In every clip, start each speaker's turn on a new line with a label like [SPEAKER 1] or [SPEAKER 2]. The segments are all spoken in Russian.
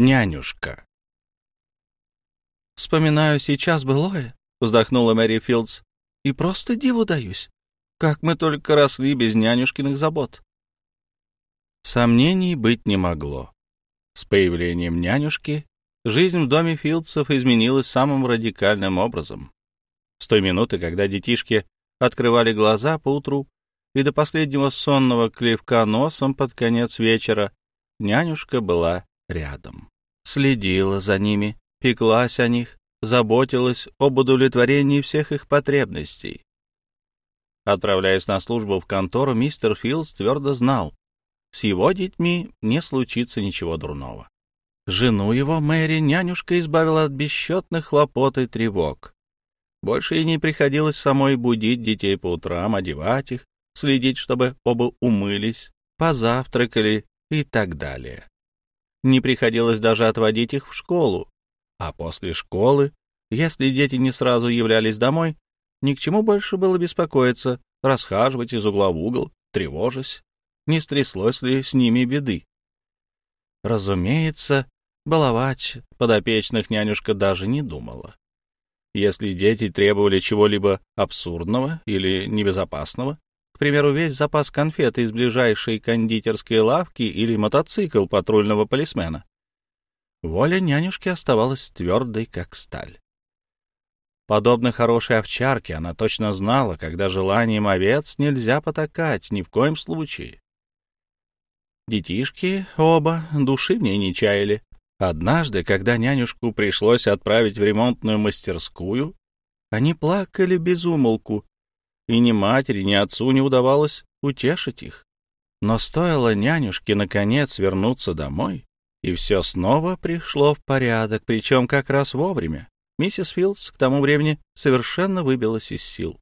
[SPEAKER 1] Нянюшка.
[SPEAKER 2] «Вспоминаю сейчас былое», — вздохнула Мэри Филдс, — «и просто диву даюсь. Как мы только росли без нянюшкиных забот».
[SPEAKER 1] Сомнений быть не могло. С появлением нянюшки жизнь в доме Филдсов изменилась самым радикальным образом. С той минуты, когда детишки открывали глаза поутру и до последнего сонного клевка носом под конец вечера, нянюшка была рядом. Следила за ними, пеклась о них, заботилась об удовлетворении всех их потребностей. Отправляясь на службу в контору, мистер Филдс твердо знал, с его детьми не случится ничего дурного. Жену его, Мэри, нянюшка избавила от бесчетных хлопот и тревог. Больше ей не приходилось самой будить детей по утрам, одевать их, следить, чтобы оба умылись, позавтракали и так далее. Не приходилось даже отводить их в школу, а после школы, если дети не сразу являлись домой, ни к чему больше было беспокоиться, расхаживать из угла в угол, тревожась, не стряслось ли с ними беды. Разумеется, баловать подопечных нянюшка даже не думала. Если дети требовали чего-либо абсурдного или небезопасного, примеру, весь запас конфет из ближайшей кондитерской лавки или мотоцикл патрульного полисмена, воля нянюшки оставалась твердой, как сталь. Подобно хорошей овчарке, она точно знала, когда желанием овец нельзя потакать ни в коем случае. Детишки оба души в ней не чаяли, Однажды, когда нянюшку пришлось отправить в ремонтную мастерскую, они плакали без умолку, и ни матери, ни отцу не удавалось утешить их. Но стоило нянюшке, наконец, вернуться домой, и все снова пришло в порядок, причем как раз вовремя. Миссис Филдс к тому времени совершенно выбилась из сил.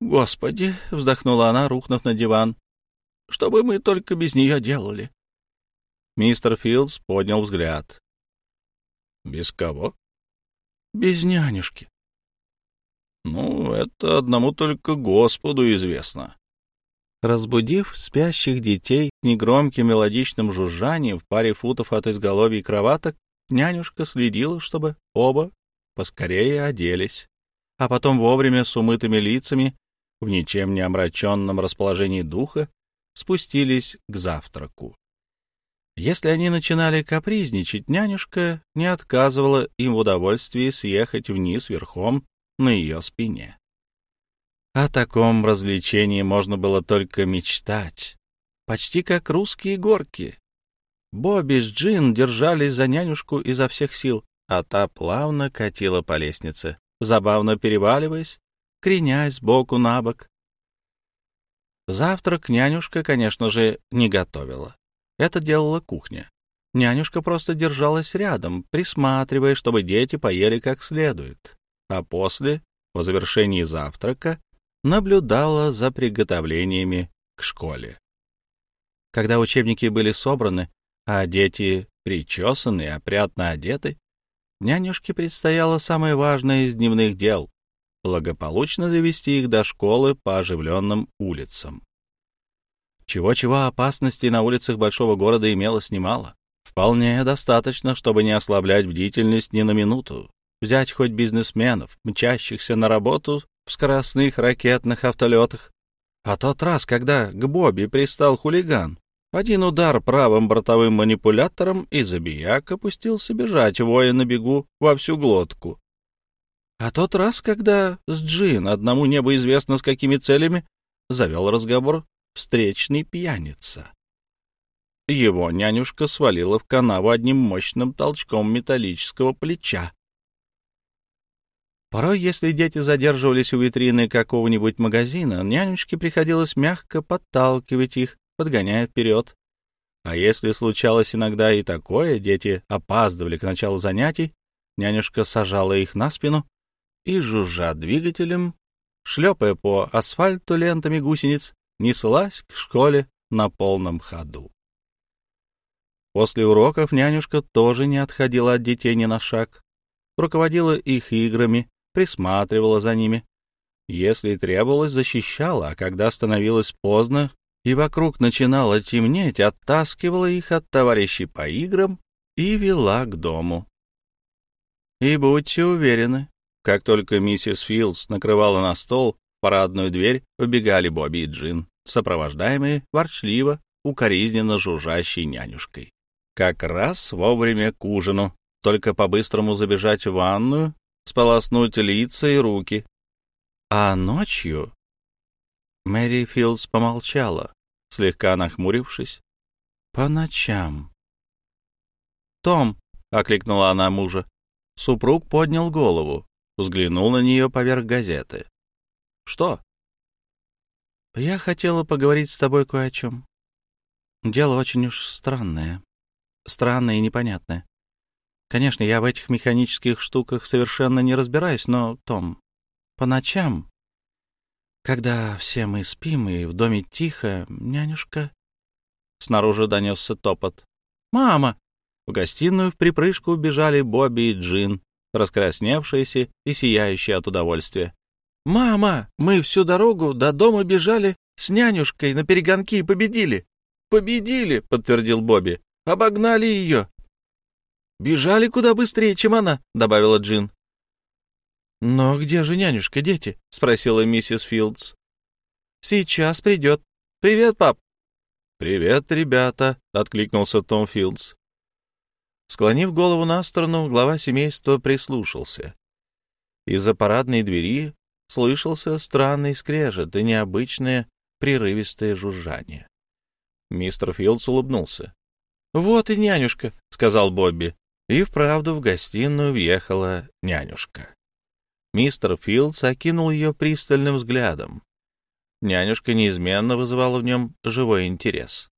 [SPEAKER 1] «Господи!» — вздохнула она, рухнув на диван. «Что бы мы только без нее делали?» Мистер Филдс поднял взгляд. «Без кого?» «Без нянюшки». «Ну, это одному только Господу известно». Разбудив спящих детей негромким мелодичным жужжанием в паре футов от изголовья кроваток, нянюшка следила, чтобы оба поскорее оделись, а потом вовремя с умытыми лицами, в ничем не омраченном расположении духа, спустились к завтраку. Если они начинали капризничать, нянюшка не отказывала им в удовольствии съехать вниз верхом на ее спине. О таком развлечении можно было только мечтать, почти как русские горки. Бобби с Джин держались за нянюшку изо всех сил, а та плавно катила по лестнице, забавно переваливаясь, кренясь сбоку на бок. Завтрак нянюшка, конечно же, не готовила. Это делала кухня. Нянюшка просто держалась рядом, присматривая, чтобы дети поели как следует. А после, по завершении завтрака, наблюдала за приготовлениями к школе. Когда учебники были собраны, а дети причесаны и опрятно одеты, нянюшке предстояло самое важное из дневных дел — благополучно довести их до школы по оживленным улицам. Чего-чего опасностей на улицах большого города имелось немало. Вполне достаточно, чтобы не ослаблять бдительность ни на минуту. Взять хоть бизнесменов, мчащихся на работу в скоростных ракетных автолетах. А тот раз, когда к Бобби пристал хулиган, один удар правым бортовым манипулятором, и забияк опустился бежать, воя на бегу во всю глотку. А тот раз, когда с Джин, одному небу известно с какими целями, завел разговор встречный пьяница. Его нянюшка свалила в канаву одним мощным толчком металлического плеча. Порой, если дети задерживались у витрины какого-нибудь магазина, нянюшке приходилось мягко подталкивать их, подгоняя вперед. А если случалось иногда и такое, дети опаздывали к началу занятий, нянюшка сажала их на спину и, жужжа двигателем, шлепая по асфальту лентами гусениц, неслась к школе на полном ходу. После уроков нянюшка тоже не отходила от детей ни на шаг, руководила их играми, присматривала за ними. Если требовалось, защищала, а когда становилось поздно и вокруг начинало темнеть, оттаскивала их от товарищей по играм и вела к дому. И будьте уверены, как только миссис Филдс накрывала на стол, парадную дверь убегали Бобби и Джин, сопровождаемые ворчливо, укоризненно жужжащей нянюшкой. Как раз вовремя к ужину, только по-быстрому забежать в ванную, сполоснуть лица и руки. А ночью... Мэри Филдс помолчала, слегка нахмурившись. По ночам. «Том!» — окликнула она мужа. Супруг поднял голову, взглянул на нее поверх газеты. «Что?» «Я хотела поговорить с тобой кое о чем. Дело очень уж странное. Странное и непонятное. Конечно, я в этих механических штуках совершенно не разбираюсь, но, Том, по ночам, когда все мы спим и в доме тихо, нянюшка...» Снаружи донесся топот. «Мама!» В гостиную в припрыжку убежали Бобби и Джин, раскрасневшиеся и сияющие от удовольствия. «Мама, мы всю дорогу до дома бежали с нянюшкой на перегонки и победили». «Победили», — подтвердил Бобби. «Обогнали ее». «Бежали куда быстрее, чем она», — добавила Джин. «Но где же нянюшка, дети?» — спросила миссис Филдс. «Сейчас придет. Привет, пап». «Привет, ребята», — откликнулся Том Филдс. Склонив голову на сторону, глава семейства прислушался. Из-за парадной двери слышался странный скрежет и необычное прерывистое жужжание. Мистер Филдс улыбнулся. «Вот и нянюшка», — сказал Бобби. И вправду в гостиную въехала нянюшка. Мистер Филдс окинул ее пристальным взглядом. Нянюшка неизменно вызывала в нем живой интерес.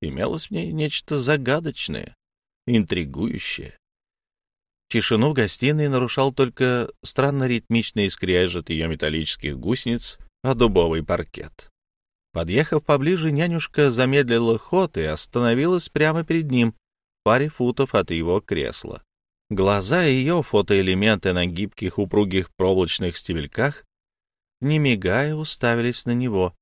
[SPEAKER 1] Имелось в ней нечто загадочное, интригующее. Тишину в гостиной нарушал только странно ритмичный скрежет ее металлических гусениц о дубовый паркет. Подъехав поближе, нянюшка замедлила ход и остановилась прямо перед ним, паре футов от его кресла. Глаза ее, фотоэлементы на гибких упругих проволочных стебельках, не мигая, уставились на него,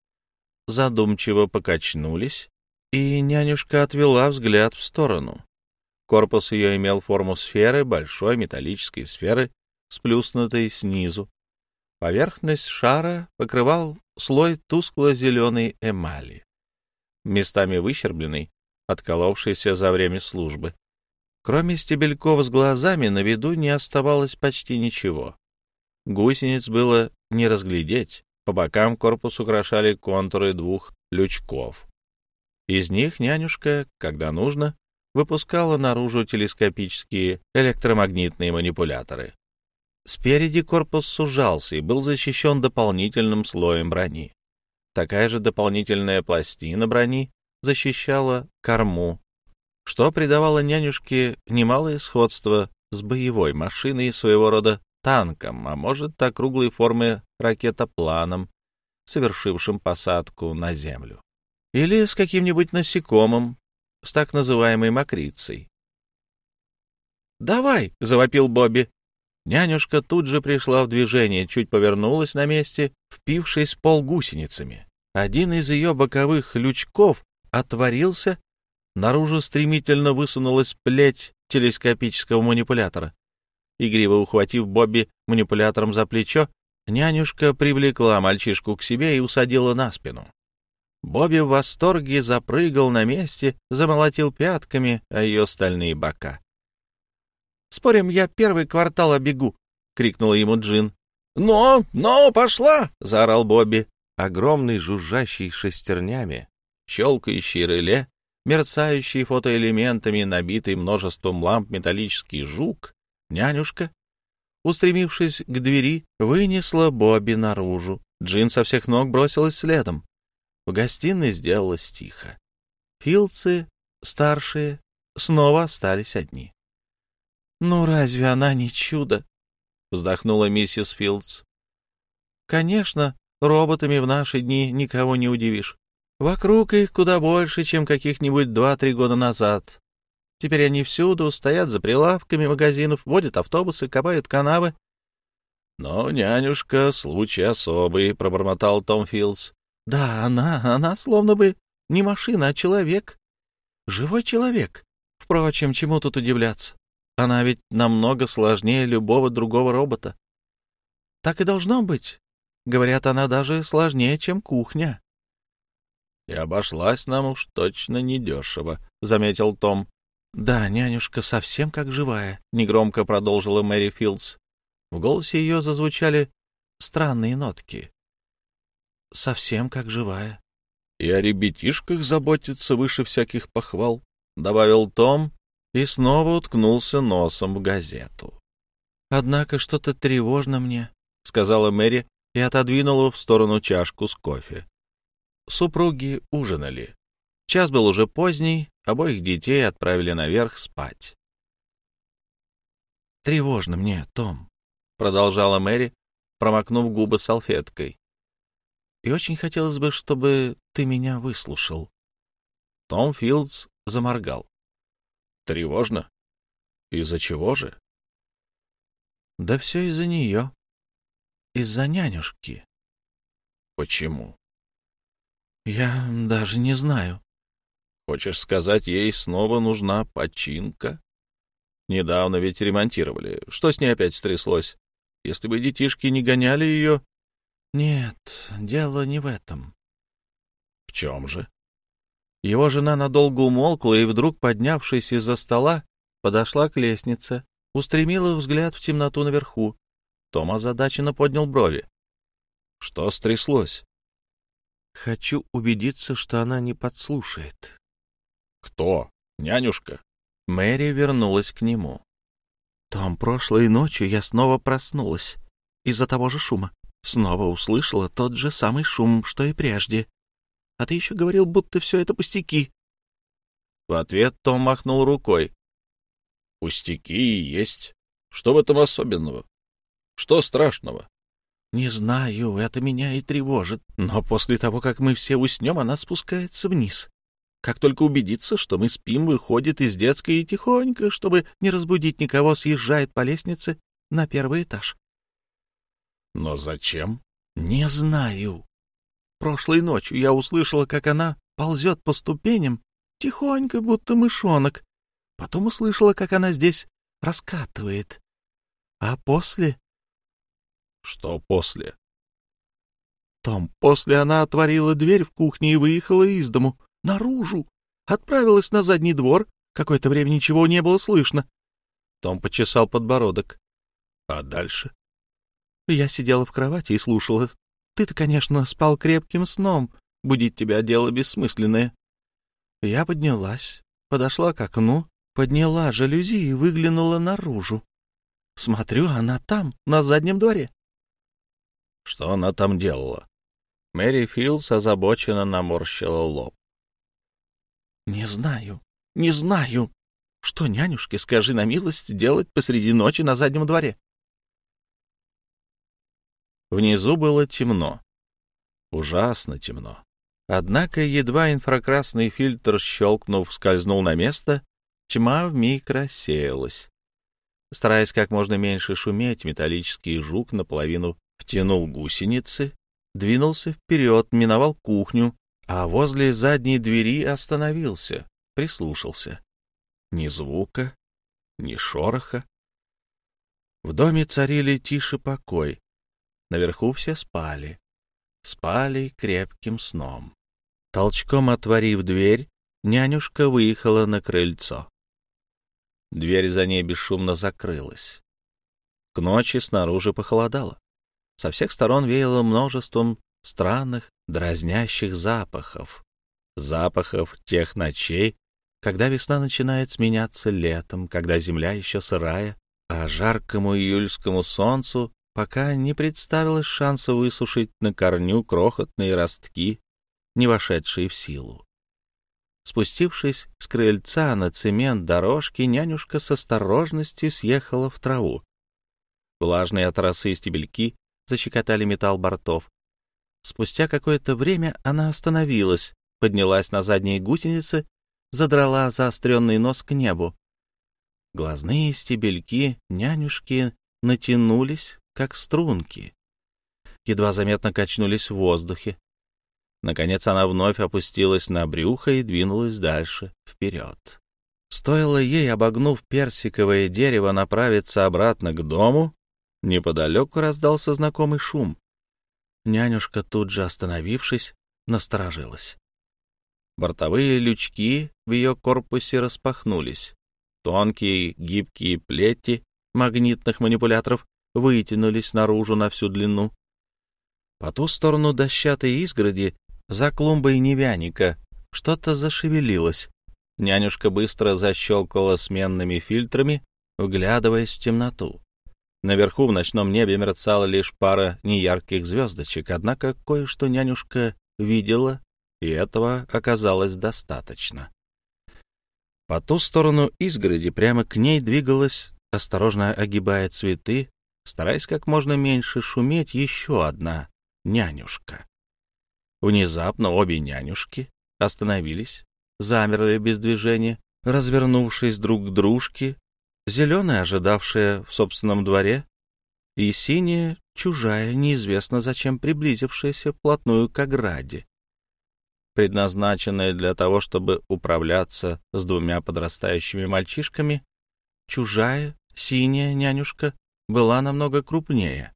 [SPEAKER 1] задумчиво покачнулись, и нянюшка отвела взгляд в сторону. Корпус ее имел форму сферы, большой металлической сферы, сплюснутой снизу. Поверхность шара покрывал слой тускло-зеленой эмали, местами выщербленный, отколовшийся за время службы. Кроме стебельков с глазами на виду не оставалось почти ничего. Гусениц было не разглядеть, по бокам корпус украшали контуры двух лючков. Из них нянюшка, когда нужно, выпускала наружу телескопические электромагнитные манипуляторы. Спереди корпус сужался и был защищен дополнительным слоем брони. Такая же дополнительная пластина брони защищала корму, что придавало нянюшке немалое сходство с боевой машиной своего рода танком, а может, округлой формы ракетопланом, совершившим посадку на Землю. Или с каким-нибудь насекомым, с так называемой мокрицей. «Давай!» — завопил Бобби. Нянюшка тут же пришла в движение, чуть повернулась на месте, впившись в пол гусеницами. Один из ее боковых лючков отворился, наружу стремительно высунулась плеть телескопического манипулятора. Игриво ухватив Бобби манипулятором за плечо, нянюшка привлекла мальчишку к себе и усадила на спину. Бобби в восторге запрыгал на месте, замолотил пятками о ее стальные бока. «Спорим, я первый квартал обегу!» — крикнула ему Джин. «Но, но, пошла!» — заорал Бобби. Огромный, жужжащий шестернями, щелкающий реле, мерцающий фотоэлементами, набитый множеством ламп металлический жук, нянюшка, устремившись к двери, вынесла Бобби наружу. Джин со всех ног бросилась следом. В гостиной сделалось тихо. Филдсы, старшие, снова остались одни. — Ну, разве она не чудо? — вздохнула миссис Филдс. — Конечно, роботами в наши дни никого не удивишь. Вокруг их куда больше, чем каких-нибудь два-три года назад. Теперь они всюду стоят за прилавками магазинов, водят автобусы, копают канавы. — Но, нянюшка, случай особый, — пробормотал Том Филдс. Да, она, она словно бы не машина, а человек. Живой человек.
[SPEAKER 2] Впрочем, чему тут удивляться? Она ведь намного сложнее любого другого робота. Так и должно быть. Говорят, она даже сложнее, чем кухня.
[SPEAKER 1] — И обошлась нам уж точно недешево, — заметил Том.
[SPEAKER 2] — Да, нянюшка совсем как живая, — негромко продолжила Мэри Филдс. В голосе ее зазвучали странные нотки. — Совсем как живая.
[SPEAKER 1] — И о ребятишках заботится выше всяких похвал, — добавил Том и снова уткнулся носом в газету.
[SPEAKER 2] — Однако что-то тревожно мне, — сказала Мэри и отодвинула в сторону чашку с кофе. Супруги ужинали. Час был уже поздний, обоих детей отправили наверх спать. «Тревожно мне, Том», — продолжала Мэри, промокнув губы салфеткой. «И очень хотелось бы, чтобы ты меня выслушал». Том Филдс заморгал.
[SPEAKER 1] «Тревожно? Из-за чего же?»
[SPEAKER 2] «Да все из-за нее. Из-за нянюшки».
[SPEAKER 1] «Почему?»
[SPEAKER 2] Я даже не знаю.
[SPEAKER 1] Хочешь сказать, ей снова нужна починка? Недавно ведь ремонтировали. Что с ней опять стряслось? Если бы детишки не гоняли ее...
[SPEAKER 2] Нет, дело не в этом.
[SPEAKER 1] В чем же?
[SPEAKER 2] Его жена надолго умолкла и вдруг, поднявшись из-за стола, подошла к лестнице, устремила взгляд в темноту наверху. Том озадаченно поднял брови.
[SPEAKER 1] Что стряслось?
[SPEAKER 2] Хочу убедиться, что она не подслушает.
[SPEAKER 1] Кто? Нянюшка?
[SPEAKER 2] Мэри вернулась к нему. Том, прошлой ночью я снова проснулась из-за того же шума. Снова услышала тот же самый шум, что и прежде. А ты еще говорил, будто все это пустяки.
[SPEAKER 1] В ответ Том махнул рукой. Пустяки и есть. Что в этом особенного? Что страшного?
[SPEAKER 2] Не знаю, это меня и тревожит. Но после того, как мы все уснем, она спускается вниз. Как только убедится, что мы спим, выходит из детской и тихонько, чтобы не разбудить никого, съезжает по лестнице на первый этаж.
[SPEAKER 1] Но зачем?
[SPEAKER 2] Не знаю. Прошлой ночью я услышала, как она ползет по ступеням, тихонько, будто мышонок. Потом услышала, как она здесь раскатывает. А после
[SPEAKER 1] что после?
[SPEAKER 2] Том, после она отворила дверь в кухне и выехала из дому. Наружу. Отправилась на задний двор. Какое-то время ничего не было слышно. Том почесал подбородок.
[SPEAKER 1] А дальше?
[SPEAKER 2] Я сидела в кровати и слушала. Ты-то, конечно, спал крепким сном. Будить тебя дело бессмысленное. Я поднялась, подошла к окну, подняла жалюзи и выглянула наружу. Смотрю, она там, на заднем дворе.
[SPEAKER 1] Что она там делала? Мэри Филдс озабоченно наморщила лоб.
[SPEAKER 2] — Не знаю, не знаю. Что, нянюшке, скажи на милость, делать посреди ночи на заднем дворе? Внизу было темно. Ужасно темно. Однако едва инфракрасный фильтр, щелкнув, скользнул на место, тьма вмиг рассеялась. Стараясь как можно меньше шуметь, металлический жук наполовину втянул гусеницы, двинулся вперед, миновал кухню, а возле задней двери остановился, прислушался. Ни звука, ни шороха. В доме царили тише покой. Наверху все спали. Спали крепким сном. Толчком отворив дверь, нянюшка выехала на крыльцо. Дверь за ней бесшумно закрылась. К ночи снаружи похолодало. Со всех сторон веяло множеством странных, дразнящих запахов. Запахов тех ночей, когда весна начинает сменяться летом, когда земля еще сырая, а жаркому июльскому солнцу пока не представилось шанса высушить на корню крохотные ростки, не вошедшие в силу. Спустившись с крыльца на цемент дорожки, нянюшка с осторожностью съехала в траву. Влажные от росы стебельки защекотали металл бортов. Спустя какое-то время она остановилась, поднялась на задние гусеницы, задрала заостренный нос к небу. Глазные стебельки нянюшки натянулись, как струнки. Едва заметно качнулись в воздухе. Наконец она вновь опустилась на брюхо и двинулась дальше, вперед. Стоило ей, обогнув персиковое дерево, направиться обратно к дому, неподалеку раздался знакомый шум. Нянюшка, тут же остановившись, насторожилась. Бортовые лючки в ее корпусе распахнулись. Тонкие гибкие плети магнитных манипуляторов вытянулись наружу на всю длину. По ту сторону дощатой изгороди, за клумбой невяника, что-то зашевелилось. Нянюшка быстро защелкала сменными фильтрами, вглядываясь в темноту. Наверху в ночном небе мерцала лишь пара неярких звездочек, однако кое-что нянюшка видела, и этого оказалось достаточно. По ту сторону изгороди прямо к ней двигалась, осторожно огибая цветы, стараясь как можно меньше шуметь, еще одна нянюшка. Внезапно обе нянюшки остановились, замерли без движения, развернувшись друг к дружке, зеленая, ожидавшая в собственном дворе, и синяя, чужая, неизвестно зачем приблизившаяся вплотную к ограде, предназначенная для того, чтобы управляться с двумя подрастающими мальчишками, чужая, синяя нянюшка была намного крупнее.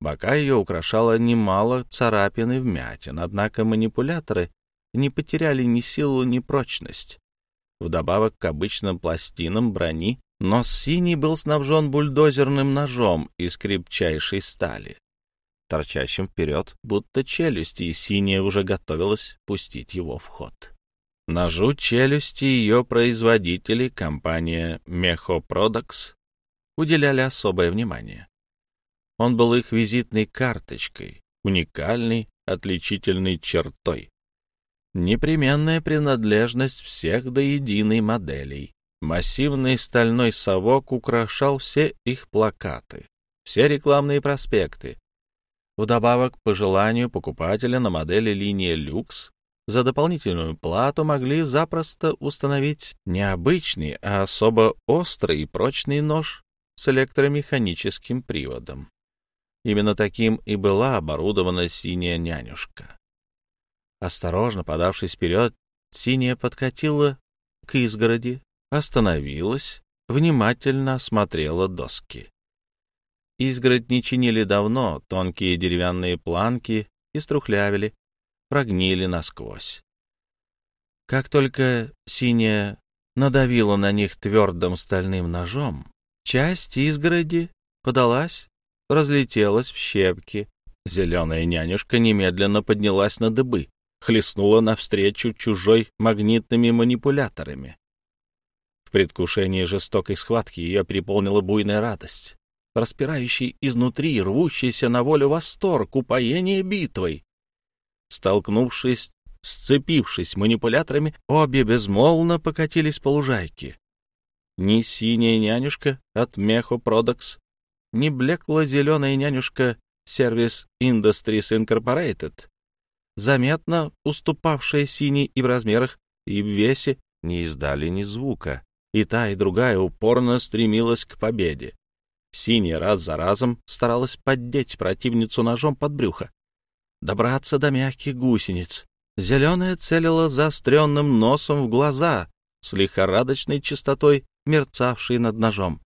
[SPEAKER 2] Бока ее украшало немало царапин и вмятин, однако манипуляторы не потеряли ни силу, ни прочность. Вдобавок к обычным пластинам брони, нос синий был снабжен бульдозерным ножом из крепчайшей стали, торчащим вперед, будто челюсти, и синяя уже готовилась пустить его в ход. Ножу челюсти ее производители, компания Мехопродакс, уделяли особое внимание. Он был их визитной карточкой, уникальной, отличительной чертой. Непременная принадлежность всех до единой моделей. Массивный стальной совок украшал все их плакаты, все рекламные проспекты. Вдобавок, по желанию покупателя на модели линии «Люкс» за дополнительную плату могли запросто установить необычный, а особо острый и прочный нож с электромеханическим приводом. Именно таким и была оборудована синяя нянюшка. Осторожно подавшись вперед, синяя подкатила к изгороди, остановилась, внимательно осмотрела доски. Изгородь не чинили давно, тонкие деревянные планки иструхлявили, прогнили насквозь. Как только синяя надавила на них твердым стальным ножом, часть изгороди подалась разлетелась в щепки. Зеленая нянюшка немедленно поднялась на дыбы, хлестнула навстречу чужой магнитными манипуляторами. В предвкушении жестокой схватки ее переполнила буйная радость, распирающий изнутри, рвущийся на волю восторг, упоение битвой. Столкнувшись, сцепившись манипуляторами, обе безмолвно покатились по лужайке. Ни синяя нянюшка от Мехо Продакс, не блекла зеленая нянюшка Service Industries Incorporated, заметно уступавшая синей и в размерах, и в весе, не издали ни звука, и та, и другая упорно стремилась к победе. Синяя раз за разом старалась поддеть противницу ножом под брюхо, добраться до мягких гусениц. Зеленая целила заостренным носом в глаза с лихорадочной частотой, мерцавшей над ножом.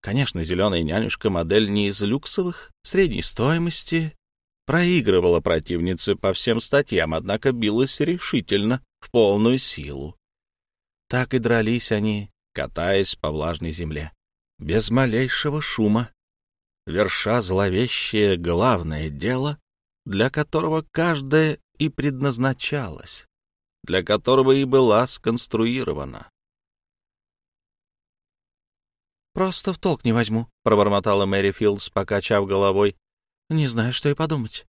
[SPEAKER 2] Конечно, зеленая нянюшка, модель не из люксовых, средней стоимости, проигрывала противнице по всем статьям, однако билась решительно, в полную силу. Так и дрались они, катаясь по влажной земле, без малейшего шума, верша зловещее главное дело, для которого каждая и предназначалась, для которого и была сконструирована. «Просто в толк не возьму», — пробормотала Мэри Филдс, покачав головой. «Не знаю, что и подумать».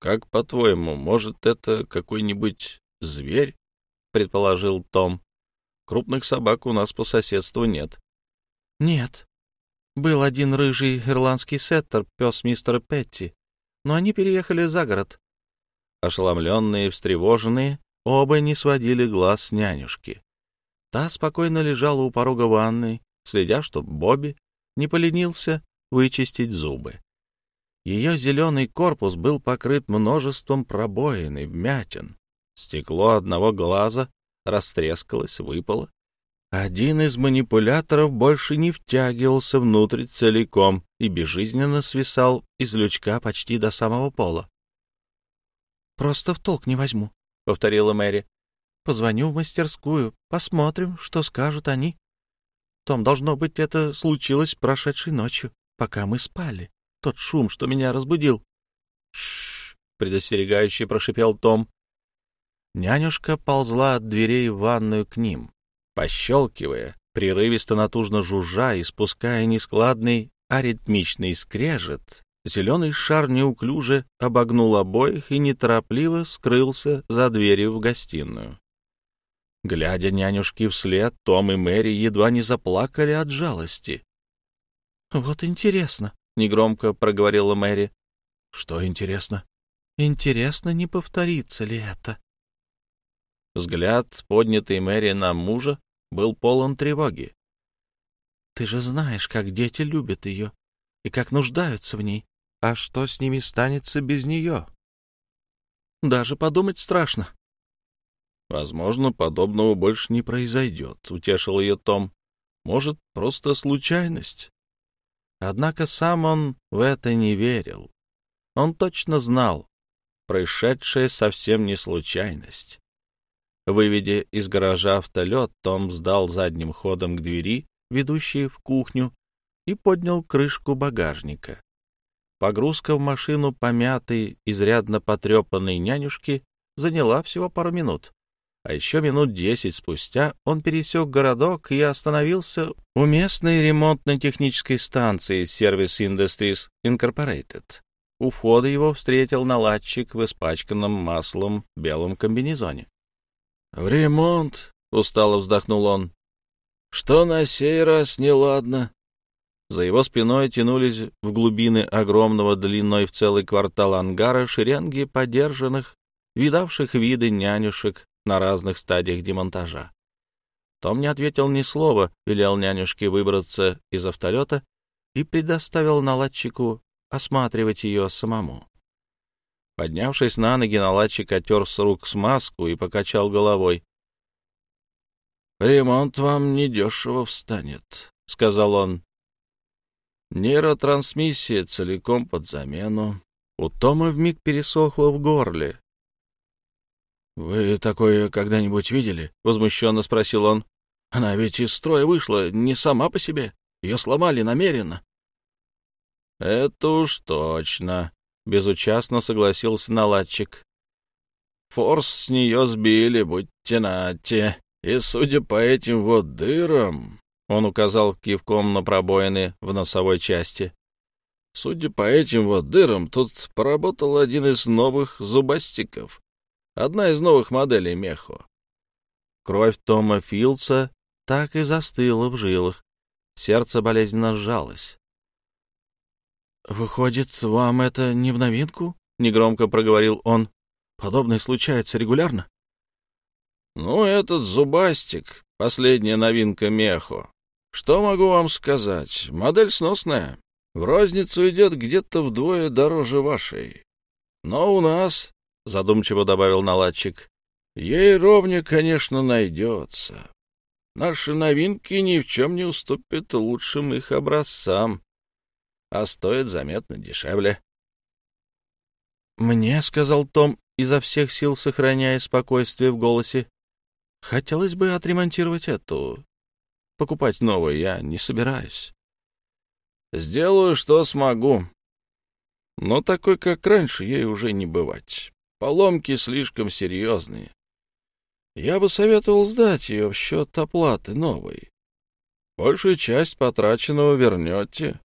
[SPEAKER 1] «Как, по-твоему, может, это какой-нибудь зверь?» — предположил Том. «Крупных собак у нас по соседству нет».
[SPEAKER 2] «Нет. Был один рыжий ирландский сеттер, пес мистера Петти, но они переехали за город». Ошеломленные и встревоженные, оба не сводили глаз с нянюшки. Та спокойно лежала у порога ванной, следя, чтобы Бобби не поленился вычистить зубы. Ее зеленый корпус был покрыт множеством пробоин и вмятин. Стекло одного глаза
[SPEAKER 1] растрескалась, выпала. Один из манипуляторов больше не втягивался внутрь целиком и безжизненно свисал из лючка почти до самого пола. — Просто в толк не возьму, — повторила Мэри. — Позвоню в мастерскую, посмотрим, что скажут они. Том, должно быть, это случилось прошедшей ночью, пока мы спали. Тот шум, что меня разбудил. — Шш! — предостерегающе прошипел Том. Нянюшка ползла от дверей в ванную к ним пощелкивая, прерывисто-натужно жужжа и спуская нескладный аритмичный скрежет, зеленый шар неуклюже обогнул обоих и неторопливо скрылся за дверью в гостиную. Глядя нянюшке вслед, Том и Мэри едва не заплакали от жалости. — Вот интересно, — негромко проговорила Мэри. — Что интересно? — Интересно, не повторится ли это? Взгляд, поднятый Мэри на мужа, был полон тревоги. «Ты же знаешь, как дети любят ее и как нуждаются в ней. А что с ними станется без нее?» «Даже подумать страшно». «Возможно, подобного больше не произойдет», — утешил ее Том. «Может, просто случайность?» Однако сам он в это не верил. Он точно знал, происшедшее совсем не случайность. Выведя из гаража автолет, Том сдал задним ходом к двери, ведущей в кухню, и поднял крышку багажника. Погрузка в машину помятой, изрядно потрепанной нянюшки заняла всего пару минут. А еще минут десять спустя он пересек городок и остановился у местной ремонтно-технической станции Service Industries Incorporated. У входа его встретил наладчик в испачканном маслом белом комбинезоне. — В ремонт, — устало вздохнул он. — Что на сей раз неладно? За его спиной тянулись в глубины огромного длиной в целый квартал ангара шеренги подержанных, видавших виды нянюшек на разных стадиях демонтажа. Том не ответил ни слова, велел нянюшке выбраться из автолета и предоставил наладчику осматривать ее самому. Поднявшись на ноги, наладчик отер с рук смазку и покачал головой. — Ремонт вам недешево встанет, — сказал он. Нейротрансмиссия целиком под замену. У Тома вмиг пересохло в горле. — Вы такое когда-нибудь видели? — возмущенно спросил он. — Она ведь из строя вышла не сама по себе. Ее сломали намеренно. — Это уж точно, — безучастно согласился наладчик. «Форс с нее сбили, будьте нате, и, судя по этим вот дырам...» Он указал кивком на пробоины в носовой части. «Судя по этим вот дырам, тут поработал один из новых зубастиков. Одна из новых моделей Мехо. Кровь Тома Филдса так и застыла в жилах. Сердце болезненно сжалось. — Выходит, вам это не в новинку? — негромко проговорил он. — Подобное случается регулярно? — Ну, этот зубастик — последняя новинка Мехо. Что могу вам сказать? Модель сносная. В розницу идет где-то вдвое дороже вашей. Но у нас, — задумчиво добавил наладчик, — ей ровня, конечно, найдется. Наши новинки ни в чем не уступят лучшим их образцам а стоит заметно дешевле. «Мне», — сказал Том, изо всех сил сохраняя спокойствие в голосе, — «хотелось бы отремонтировать эту. Покупать новую я не собираюсь». «Сделаю, что смогу. Но такой, как раньше, ей уже не бывать. Поломки слишком серьезные. Я бы советовал сдать ее в счет оплаты новой. Большую часть потраченного вернете,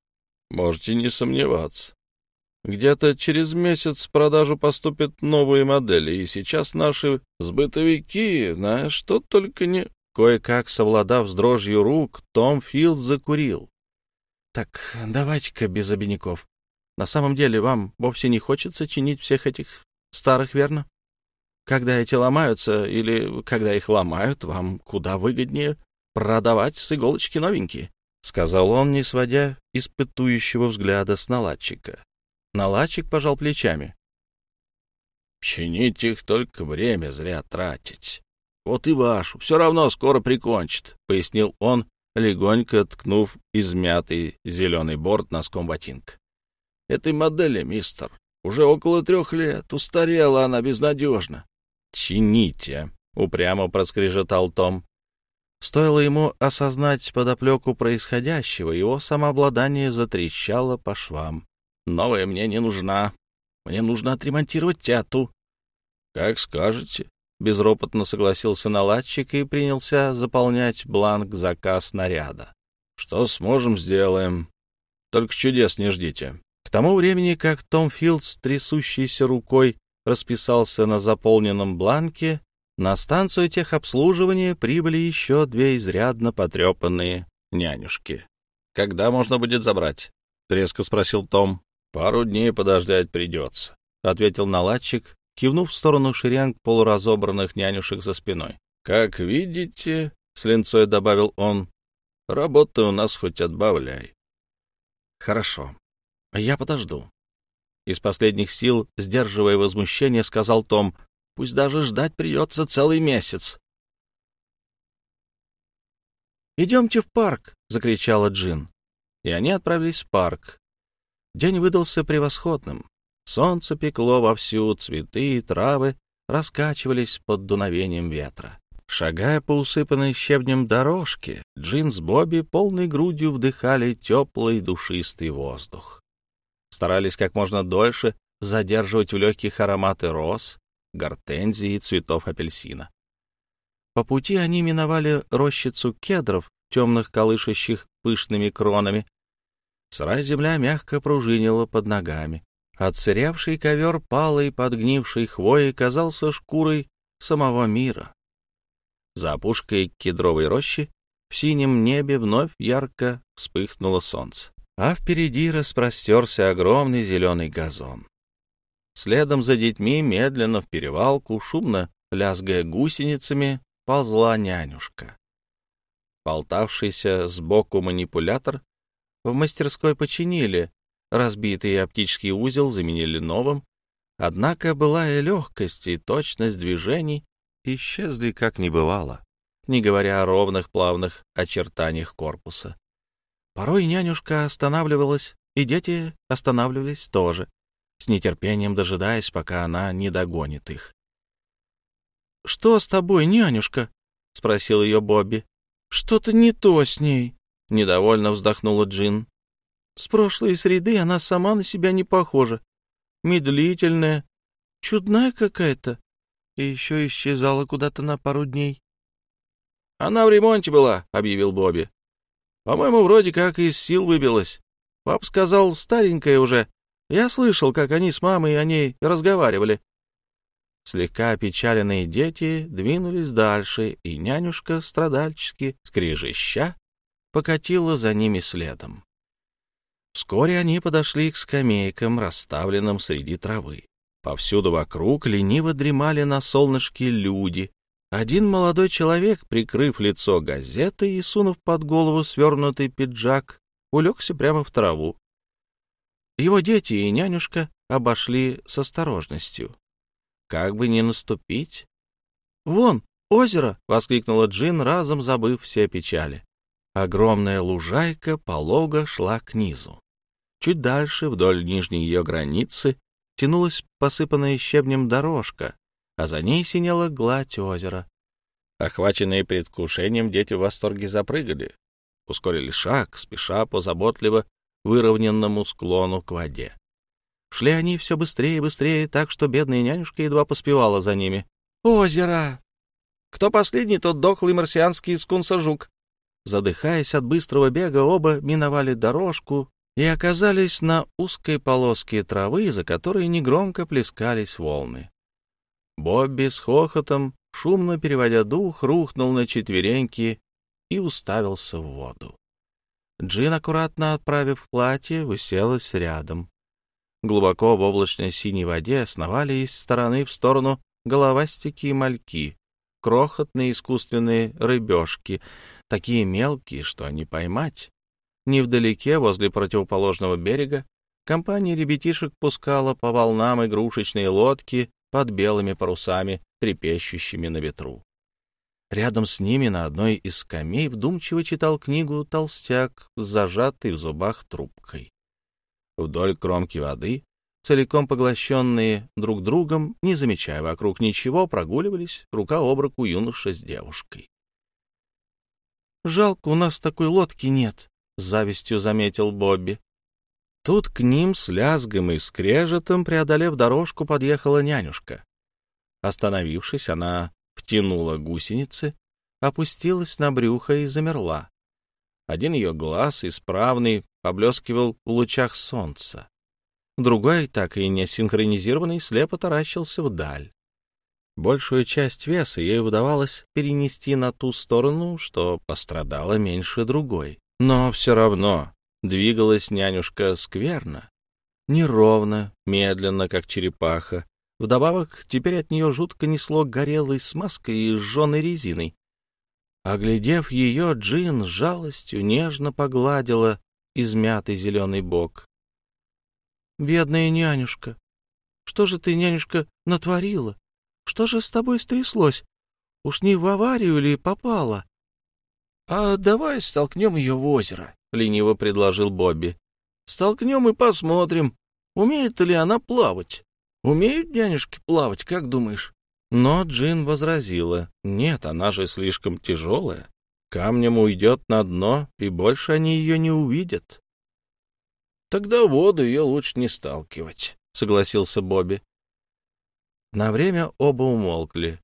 [SPEAKER 1] Можете не сомневаться. Где-то через месяц в продажу поступят новые модели, и сейчас наши сбытовики на что только не... Кое-как, совладав с дрожью рук, Том Филд закурил. — Так, давайте-ка без обиняков. На самом деле вам вовсе не хочется чинить всех этих старых, верно? Когда эти ломаются или когда их ломают, вам куда выгоднее продавать с иголочки новенькие. — сказал он, не сводя испытующего взгляда с наладчика. Наладчик пожал плечами. — Чинить их только время зря тратить.
[SPEAKER 2] Вот и вашу, все равно скоро прикончит, — пояснил он, легонько ткнув измятый зеленый борт носком ботинка. — Этой модели, мистер, уже около трех лет, устарела она безнадежно. — Чините, — упрямо проскрежетал Том. Стоило ему осознать подоплеку происходящего, его самообладание затрещало по швам. «Новая мне не нужна. Мне нужно отремонтировать тяту». «Как скажете», — безропотно согласился наладчик и принялся заполнять бланк заказ наряда. «Что сможем, сделаем. Только чудес не ждите». К тому времени, как Том Филдс, трясущейся рукой, расписался на заполненном бланке, на станцию техобслуживания прибыли еще две изрядно потрепанные нянюшки. «Когда можно будет забрать?» — резко спросил Том. «Пару дней подождать придется», — ответил наладчик, кивнув в сторону шеренг полуразобранных нянюшек за спиной. «Как видите», — с линцой добавил он, — «работы у нас хоть отбавляй». «Хорошо. Я подожду». Из последних сил, сдерживая возмущение, сказал Том, Пусть даже ждать придется целый месяц. «Идемте в парк!» — закричала Джин. И они отправились в парк. День выдался превосходным. Солнце пекло вовсю, цветы и травы раскачивались под дуновением ветра. Шагая по усыпанной щебнем дорожке, Джин с Бобби полной грудью вдыхали теплый душистый воздух. Старались как можно дольше задерживать в легких ароматы роз, гортензии и цветов апельсина. По пути они миновали рощицу кедров, темных колышащих пышными кронами. Сырая земля мягко пружинила под ногами. Отсырявший ковер палой подгнившей хвои казался шкурой самого мира. За опушкой кедровой рощи в синем небе вновь ярко вспыхнуло солнце, а впереди распростерся огромный зеленый газон. Следом за детьми медленно в перевалку, шумно лязгая гусеницами, ползла нянюшка. Болтавшийся сбоку манипулятор в мастерской починили, разбитый оптический узел заменили новым, однако былая легкость и точность движений исчезли как не бывало, не говоря о ровных плавных очертаниях корпуса. Порой нянюшка останавливалась, и дети останавливались тоже с нетерпением дожидаясь, пока она не догонит их. — Что с тобой, нянюшка? — спросил ее Бобби. — Что-то не то с ней, — недовольно вздохнула Джин. — С прошлой среды она сама на себя не похожа. Медлительная, чудная какая-то. И еще исчезала куда-то на пару дней. — Она в ремонте была, — объявил Бобби. — По-моему, вроде как из сил выбилась. Пап сказал, старенькая уже, я слышал, как они с мамой о ней разговаривали. Слегка опечаленные дети двинулись дальше, и нянюшка, страдальчески скрежеща, покатила за ними следом. Вскоре они подошли к скамейкам, расставленным среди травы. Повсюду вокруг лениво дремали на солнышке люди. Один молодой человек, прикрыв лицо газетой и сунув под голову свернутый пиджак, улегся прямо в траву. Его дети и нянюшка обошли с осторожностью. Как бы не наступить? «Вон, озеро!» — воскликнула Джин, разом забыв все печали. Огромная лужайка полого шла к низу. Чуть дальше, вдоль нижней ее границы, тянулась посыпанная щебнем дорожка, а за ней синела гладь озера. Охваченные предвкушением, дети в восторге запрыгали, ускорили шаг, спеша позаботливо выровненному склону к воде. Шли они все быстрее и быстрее, так что бедная нянюшка едва поспевала за ними. «Озеро! Кто последний, тот дохлый марсианский скунсажук!» Задыхаясь от быстрого бега, оба миновали дорожку и оказались на узкой полоске травы, за которой негромко плескались волны. Бобби с хохотом, шумно переводя дух, рухнул на четвереньки и уставился в воду. Джин, аккуратно отправив платье, уселась рядом. Глубоко в облачной синей воде сновали из стороны в сторону головастики и мальки, крохотные искусственные рыбешки, такие мелкие, что они поймать. Невдалеке, возле противоположного берега, компания ребятишек пускала по волнам игрушечные лодки под белыми парусами, трепещущими на ветру. Рядом с ними на одной из скамей вдумчиво читал книгу толстяк с зажатой в зубах трубкой. Вдоль кромки воды, целиком поглощенные друг другом, не замечая вокруг ничего, прогуливались рука об руку юноша с девушкой. «Жалко, у нас такой лодки нет», — с завистью заметил Бобби. Тут к ним с лязгом и скрежетом, преодолев дорожку, подъехала нянюшка. Остановившись, она втянула гусеницы, опустилась на брюхо и замерла. Один ее глаз, исправный, поблескивал в лучах солнца. Другой, так и не синхронизированный, слепо таращился вдаль. Большую часть веса ей удавалось перенести на ту сторону, что пострадала меньше другой. Но все равно двигалась нянюшка скверно, неровно, медленно, как черепаха. Вдобавок, теперь от нее жутко несло горелой смазкой и сжженной резиной. Оглядев ее, Джин с жалостью нежно погладила измятый зеленый бок. — Бедная нянюшка! Что же ты, нянюшка, натворила? Что же с тобой стряслось? Уж не в аварию ли попала? — А давай столкнем ее в озеро, — лениво предложил Бобби. — Столкнем и посмотрим, умеет ли она плавать. Умеют нянюшки плавать, как думаешь? Но Джин возразила. Нет, она же слишком тяжелая. Камнем уйдет на дно, и больше они ее не увидят. — Тогда воду ее лучше не сталкивать, — согласился Бобби. На время оба умолкли.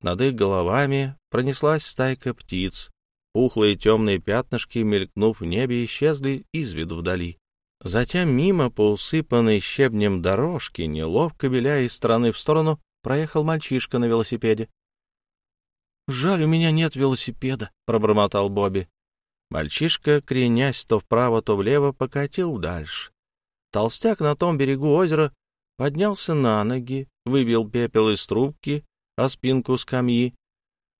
[SPEAKER 2] Над их головами пронеслась стайка птиц. Пухлые темные пятнышки, мелькнув в небе, исчезли из виду вдали. Затем мимо по усыпанной щебнем дорожке, неловко виляя из стороны в сторону, проехал мальчишка на велосипеде. — Жаль, у меня нет велосипеда, — пробормотал Бобби. Мальчишка, кренясь то вправо, то влево, покатил дальше. Толстяк на том берегу озера поднялся на ноги, выбил пепел из трубки о спинку скамьи,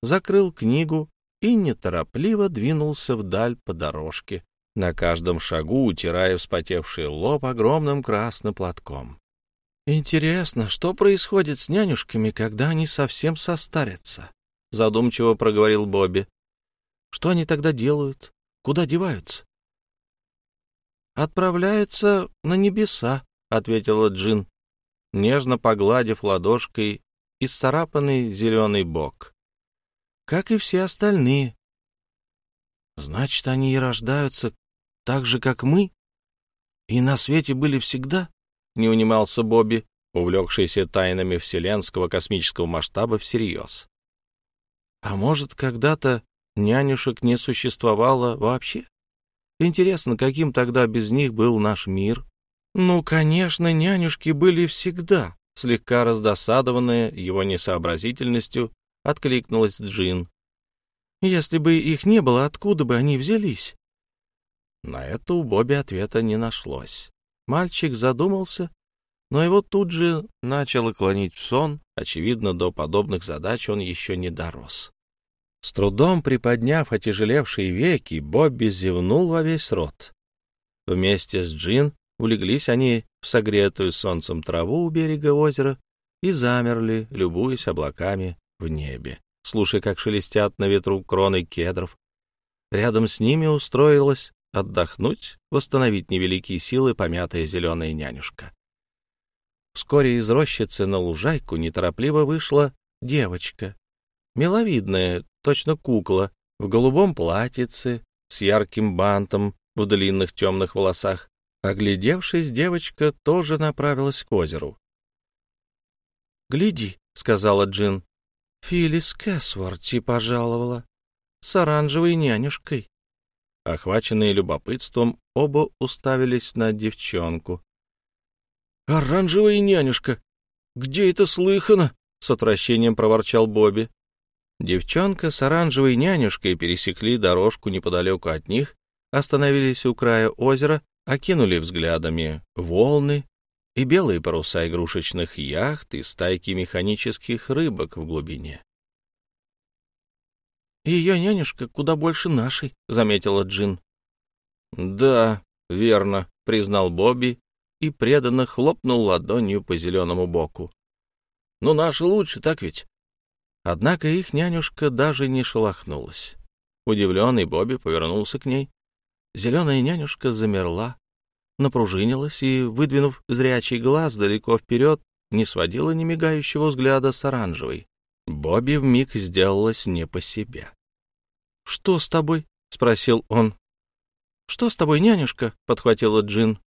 [SPEAKER 2] закрыл книгу и неторопливо двинулся вдаль по дорожке, на каждом шагу утирая вспотевший лоб огромным красным платком. «Интересно, что происходит с нянюшками, когда они совсем состарятся?» — задумчиво проговорил Бобби. «Что они тогда делают? Куда деваются?» «Отправляются на небеса», — ответила Джин, нежно погладив ладошкой исцарапанный зеленый бок. «Как и все остальные». «Значит, они и рождаются так же, как мы? И на свете были всегда?» — не унимался Бобби, увлекшийся тайнами вселенского космического масштаба всерьез. «А может, когда-то нянюшек не существовало вообще? Интересно, каким тогда без них был наш мир?» «Ну, конечно, нянюшки были всегда», — слегка раздосадованная его несообразительностью, откликнулась Джин. «Если бы их не было, откуда бы они взялись?» На это у Бобби ответа не нашлось. Мальчик задумался, но его тут же начало клонить в сон. Очевидно, до подобных задач он еще не дорос. С трудом приподняв отяжелевшие веки, Бобби зевнул во весь рот. Вместе с Джин улеглись они в согретую солнцем траву у берега озера и замерли, любуясь облаками в небе, слушая, как шелестят на ветру кроны кедров. Рядом с ними устроилась отдохнуть, восстановить невеликие силы помятая зеленая нянюшка. Вскоре из рощицы на лужайку неторопливо вышла девочка, миловидная, точно кукла, в голубом платьице, с ярким бантом в длинных темных волосах. Оглядевшись, девочка тоже направилась к озеру. — Гляди, — сказала Джин, — Филлис Кэсворти пожаловала с оранжевой нянюшкой. Охваченные любопытством, оба уставились на девчонку. «Оранжевая нянюшка! Где это слыхано?» — с отвращением проворчал Бобби. Девчонка с оранжевой нянюшкой пересекли дорожку неподалеку от них, остановились у края озера, окинули взглядами волны и белые паруса игрушечных яхт и стайки механических рыбок в глубине. Ее нянюшка куда больше нашей, — заметила Джин. — Да, верно, — признал Бобби и преданно хлопнул ладонью по зеленому боку. — Ну, наша лучше, так ведь?
[SPEAKER 1] Однако их нянюшка даже не шелохнулась. Удивленный Бобби повернулся к ней. Зеленая нянюшка замерла, напружинилась и, выдвинув зрячий глаз далеко вперед, не сводила немигающего взгляда с оранжевой. Бобби вмиг сделалась не по себе. — Что с тобой? — спросил он. — Что с тобой, нянюшка? — подхватила Джин.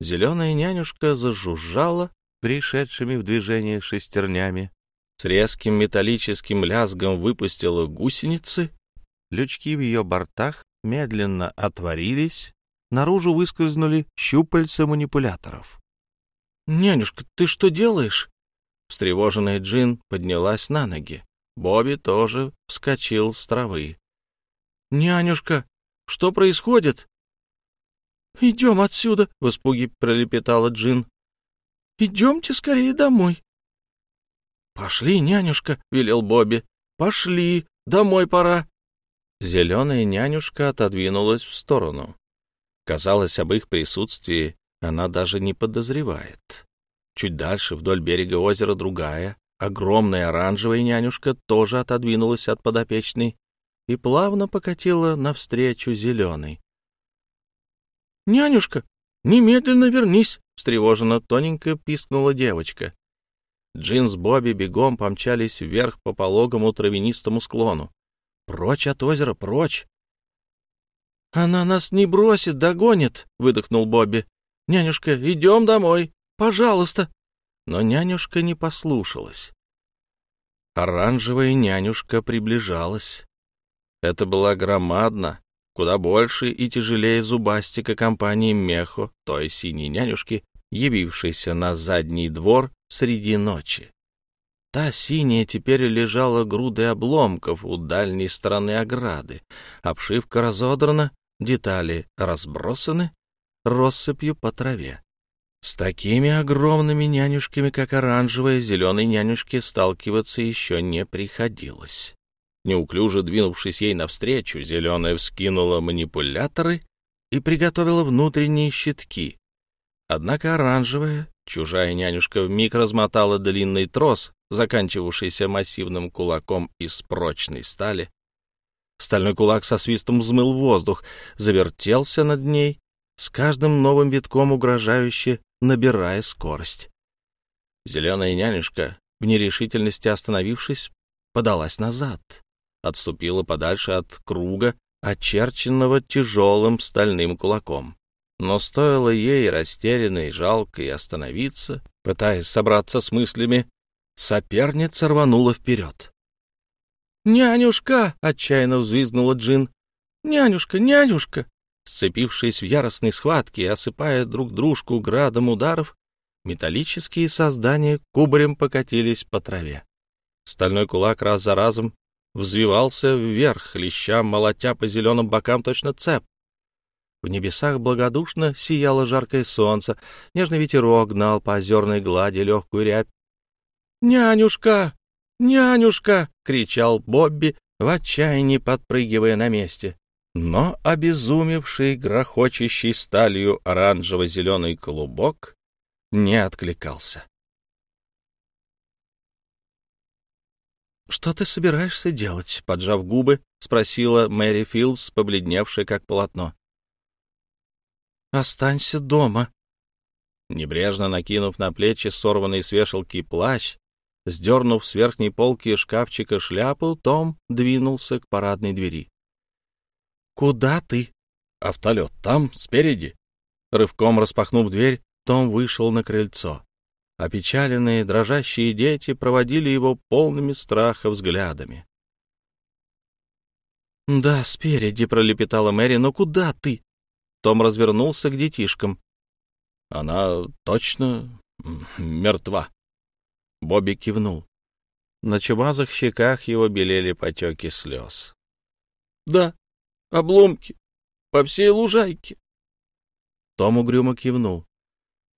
[SPEAKER 1] Зеленая нянюшка зажужжала, пришедшими в движение шестернями, с резким металлическим лязгом выпустила гусеницы, лючки в ее бортах медленно отворились, наружу выскользнули щупальца манипуляторов. «Нянюшка, ты что делаешь?» Встревоженная Джин поднялась на ноги. Бобби тоже вскочил с травы. «Нянюшка, что происходит?» «Идем отсюда!» — в испуге пролепетала Джин. «Идемте скорее домой!» «Пошли, нянюшка!» — велел Бобби. «Пошли! Домой пора!» Зеленая нянюшка отодвинулась в сторону. Казалось, об их присутствии она даже не подозревает. Чуть дальше, вдоль берега озера, другая, огромная оранжевая нянюшка тоже отодвинулась от подопечной и плавно покатила навстречу зеленой. «Нянюшка, немедленно вернись!» — встревоженно тоненько пискнула девочка. Джин с Бобби бегом помчались вверх по пологому травянистому склону. «Прочь от озера, прочь!» «Она нас не бросит, догонит!» — выдохнул Бобби. «Нянюшка, идем домой! Пожалуйста!» Но нянюшка не послушалась. Оранжевая нянюшка приближалась. Это была громадна, куда больше и тяжелее зубастика компании Мехо, той синей нянюшки, явившейся на задний двор среди ночи. Та синяя теперь лежала грудой обломков у дальней стороны ограды. Обшивка разодрана, детали разбросаны россыпью по траве. С такими огромными нянюшками, как оранжевая, зеленой нянюшке сталкиваться еще не приходилось. Неуклюже двинувшись ей навстречу, зеленая вскинула манипуляторы и приготовила внутренние щитки. Однако оранжевая, чужая нянюшка вмиг размотала длинный трос, заканчивавшийся массивным кулаком из прочной стали. Стальной кулак со свистом взмыл воздух, завертелся над ней, с каждым новым витком угрожающе набирая скорость. Зеленая нянюшка, в нерешительности остановившись, подалась назад отступила подальше от круга, очерченного тяжелым стальным кулаком. Но стоило ей, растерянной, жалкой, остановиться, пытаясь собраться с мыслями, соперница рванула вперед. «Нянюшка!» — отчаянно взвизгнула Джин. «Нянюшка! Нянюшка!» Сцепившись в яростной схватке и осыпая друг дружку градом ударов, металлические создания кубарем покатились по траве. Стальной кулак раз за разом взвивался вверх, леща, молотя по зеленым бокам точно цеп. В небесах благодушно сияло жаркое солнце, нежный ветерок гнал по озерной глади легкую рябь. «Нянюшка! Нянюшка!» — кричал Бобби, в отчаянии подпрыгивая на месте. Но обезумевший, грохочущий сталью оранжево-зеленый клубок не откликался. «Что ты собираешься делать?» — поджав губы, спросила Мэри Филдс, побледневшая как полотно. «Останься дома». Небрежно накинув на плечи сорванный с вешалки плащ, сдернув с верхней полки шкафчика шляпу, Том двинулся к парадной двери. «Куда ты?» «Автолет там, спереди». Рывком распахнув дверь, Том вышел на крыльцо. Опечаленные, дрожащие дети проводили его полными страха взглядами. «Да, спереди», — пролепетала Мэри, — «но куда ты?» Том развернулся к детишкам. «Она точно мертва». Бобби кивнул. На чумазых щеках его белели потеки слез. «Да, обломки по всей лужайке». Том угрюмо кивнул.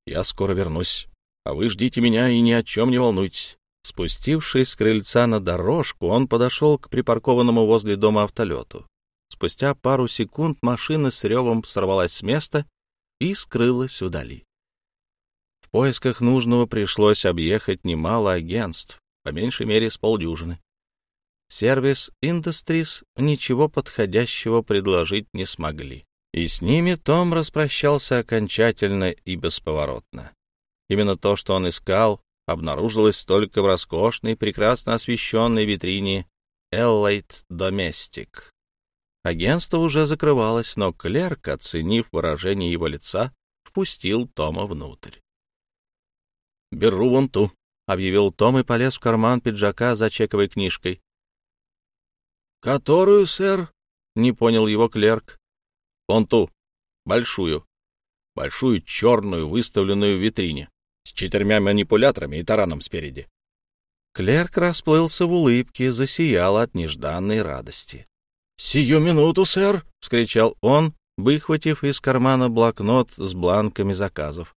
[SPEAKER 1] «Я скоро вернусь». А вы ждите меня и ни о чем не волнуйтесь. Спустившись с крыльца на дорожку, он подошел к припаркованному возле дома автолету. Спустя пару секунд машина с ревом сорвалась с места и скрылась вдали. В поисках нужного пришлось объехать немало агентств, по меньшей мере с полдюжины. Сервис Industries ничего подходящего предложить не смогли. И с ними Том распрощался окончательно и бесповоротно. Именно то, что он искал, обнаружилось только в роскошной, прекрасно освещенной витрине Ellight Domestic. Агентство уже закрывалось, но клерк, оценив выражение его лица, впустил Тома внутрь. «Беру вон ту», — объявил Том и полез в карман пиджака за чековой книжкой. «Которую, сэр?» — не понял его клерк. «Вон ту, большую, большую черную, выставленную в витрине, с четырьмя манипуляторами и тараном спереди». Клерк расплылся в улыбке, засиял от нежданной радости. «Сию минуту, сэр!» — вскричал он, выхватив из кармана блокнот с бланками заказов.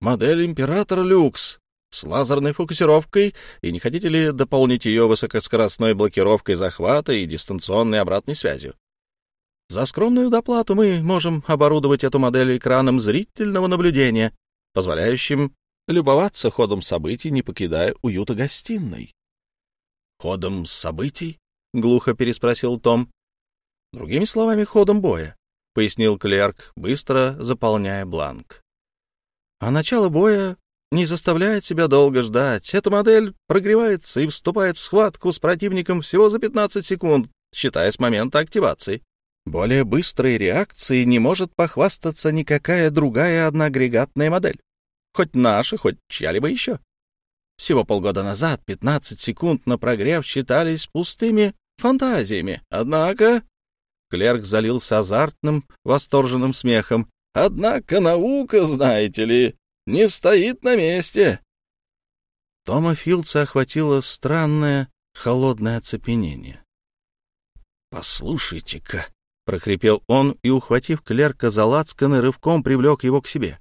[SPEAKER 1] «Модель «Император Люкс» с лазерной фокусировкой, и не хотите ли дополнить ее высокоскоростной блокировкой захвата и дистанционной обратной связью? За скромную доплату мы можем оборудовать эту модель экраном зрительного наблюдения, позволяющим любоваться ходом событий, не покидая уюта гостиной. — Ходом событий? — глухо переспросил Том. — Другими словами, ходом боя, — пояснил клерк, быстро заполняя бланк. А начало боя не заставляет себя долго ждать. Эта модель прогревается и вступает в схватку с противником всего за 15 секунд, считая с момента активации. Более быстрой реакции не может похвастаться никакая другая одноагрегатная модель. Хоть наша, хоть чья-либо еще. Всего полгода назад 15 секунд на прогрев считались пустыми фантазиями. Однако... Клерк залился азартным, восторженным смехом. «Однако наука, знаете ли, не стоит на месте. Тома Филдса охватило странное холодное оцепенение. «Послушайте-ка», — прохрипел он и, ухватив клерка за лацканы, рывком привлек его к себе.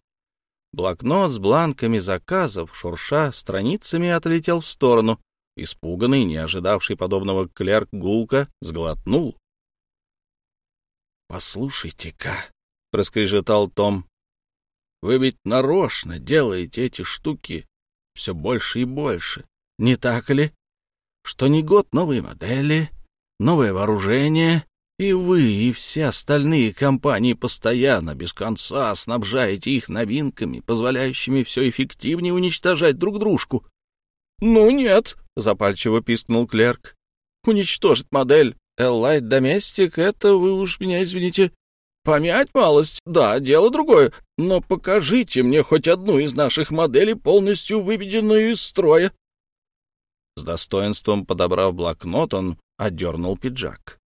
[SPEAKER 1] Блокнот с бланками заказов, шурша страницами, отлетел в сторону. Испуганный, не ожидавший подобного клерк гулка, сглотнул. «Послушайте-ка», — проскрежетал Том, вы ведь нарочно делаете эти штуки все больше и больше, не так ли? Что не год новые модели, новое вооружение, и вы, и все остальные компании постоянно, без конца снабжаете их новинками, позволяющими все эффективнее уничтожать друг дружку. — Ну нет, — запальчиво пискнул клерк. — Уничтожить модель Эллайт Доместик — это, вы уж меня извините, Помять малость, да, дело другое, но покажите мне хоть одну из наших моделей, полностью выведенную из строя. С достоинством подобрав блокнот, он отдернул пиджак.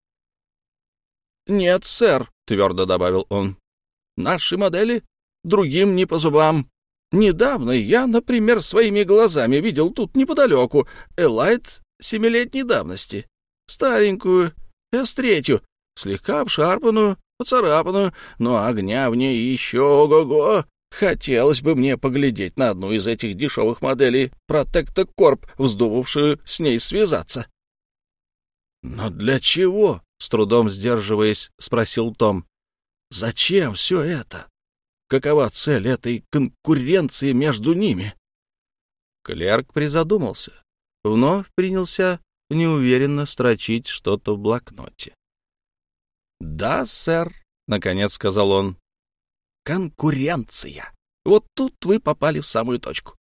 [SPEAKER 1] — Нет, сэр, — твердо добавил он, — наши модели другим не по зубам. Недавно я, например, своими глазами видел тут неподалеку Элайт семилетней давности, старенькую, С-3, слегка обшарпанную, поцарапанную, но огня в ней еще ого-го. Хотелось бы мне поглядеть на одну из этих дешевых моделей Protector Corp, вздумавшую с ней связаться. — Но для чего? — с трудом сдерживаясь, спросил Том. — Зачем все это? Какова цель этой конкуренции между ними? Клерк призадумался. Вновь принялся неуверенно строчить что-то в блокноте. «Да, сэр», — наконец сказал он. «Конкуренция. Вот тут вы попали в самую точку.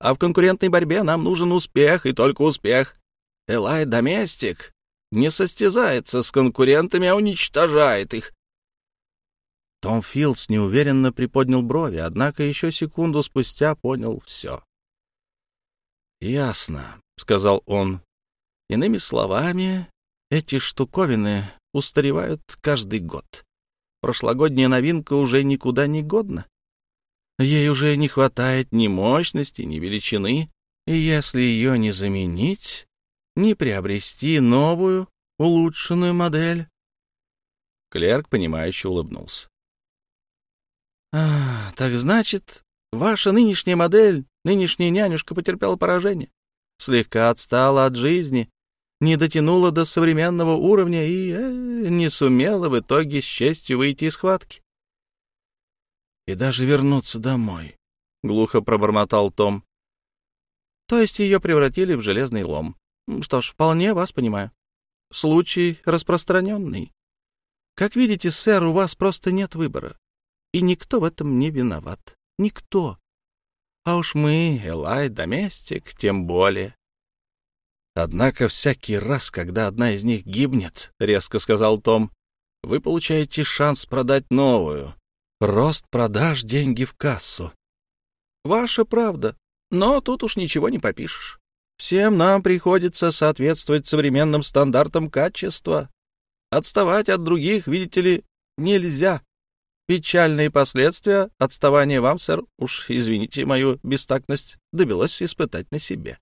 [SPEAKER 1] А в конкурентной борьбе нам нужен успех и только успех. Элай Доместик не состязается с конкурентами, а уничтожает их. Том Филдс неуверенно приподнял брови, однако еще секунду спустя понял все. «Ясно», — сказал он. «Иными словами, эти штуковины устаревают каждый год. Прошлогодняя новинка уже никуда не годна. Ей уже не хватает ни мощности, ни величины, и если ее не заменить, не приобрести новую, улучшенную модель. Клерк, понимающе улыбнулся. — А, так значит, ваша нынешняя модель, нынешняя нянюшка потерпела поражение, слегка отстала от жизни не дотянула до современного уровня и э, не сумела в итоге с честью выйти из схватки. — И даже вернуться домой, — глухо пробормотал Том. То есть ее превратили в железный лом. Что ж, вполне вас понимаю. Случай распространенный. Как видите, сэр, у вас просто нет выбора. И никто в этом не виноват. Никто. А уж мы, Элай, доместик, тем более. Однако всякий раз, когда одна из них гибнет, — резко сказал Том, — вы получаете шанс продать новую. Рост продаж — деньги в кассу. Ваша правда, но тут уж ничего не попишешь. Всем нам приходится соответствовать современным стандартам качества. Отставать от других, видите ли, нельзя. Печальные последствия отставания вам, сэр, уж извините мою бестактность, довелось испытать на себе. —